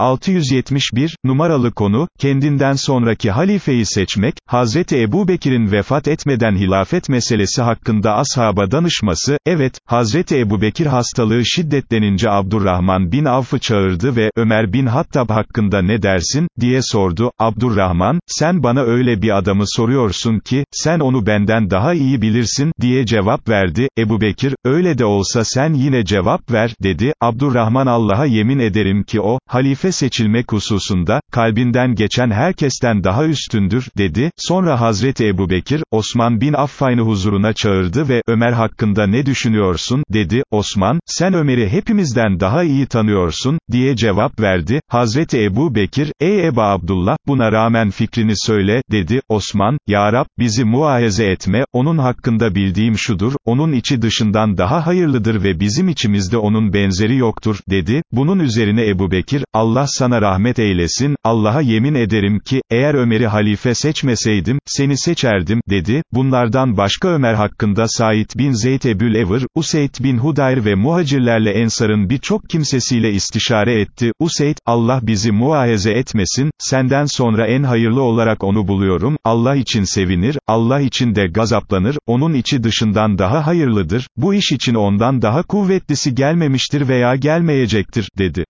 671, numaralı konu, kendinden sonraki halifeyi seçmek, Hazreti Ebu Bekir'in vefat etmeden hilafet meselesi hakkında ashaba danışması, evet, Hazreti Ebu Bekir hastalığı şiddetlenince Abdurrahman bin Avf'ı çağırdı ve, Ömer bin Hattab hakkında ne dersin, diye sordu, Abdurrahman, sen bana öyle bir adamı soruyorsun ki, sen onu benden daha iyi bilirsin, diye cevap verdi, Ebu Bekir, öyle de olsa sen yine cevap ver, dedi, Abdurrahman Allah'a yemin ederim ki o, halife seçilmek hususunda, kalbinden geçen herkesten daha üstündür, dedi, sonra Hazreti Ebu Bekir, Osman bin Affan'ı huzuruna çağırdı ve, Ömer hakkında ne düşünüyorsun, dedi, Osman, sen Ömer'i hepimizden daha iyi tanıyorsun, diye cevap verdi, Hazreti Ebu Bekir, ey Eba Abdullah, buna rağmen fikrini söyle, dedi, Osman, Ya Rab, bizi muahize etme, onun hakkında bildiğim şudur, onun içi dışından daha hayırlıdır ve bizim içimizde onun benzeri yoktur, dedi, bunun üzerine Ebu Bekir, Allah sana rahmet eylesin, Allah'a yemin ederim ki, eğer Ömer'i halife seçmeseydim, seni seçerdim, dedi, bunlardan başka Ömer hakkında Said bin Zeyd Ebül Evr, Useyd bin Hudayr ve muhacirlerle Ensar'ın birçok kimsesiyle istişare etti, Useyd, Allah bizi muahize etmesin, senden sonra en hayırlı olarak onu buluyorum, Allah için sevinir, Allah için de gazaplanır, onun içi dışından daha hayırlıdır, bu iş için ondan daha kuvvetlisi gelmemiştir veya gelmeyecektir, dedi.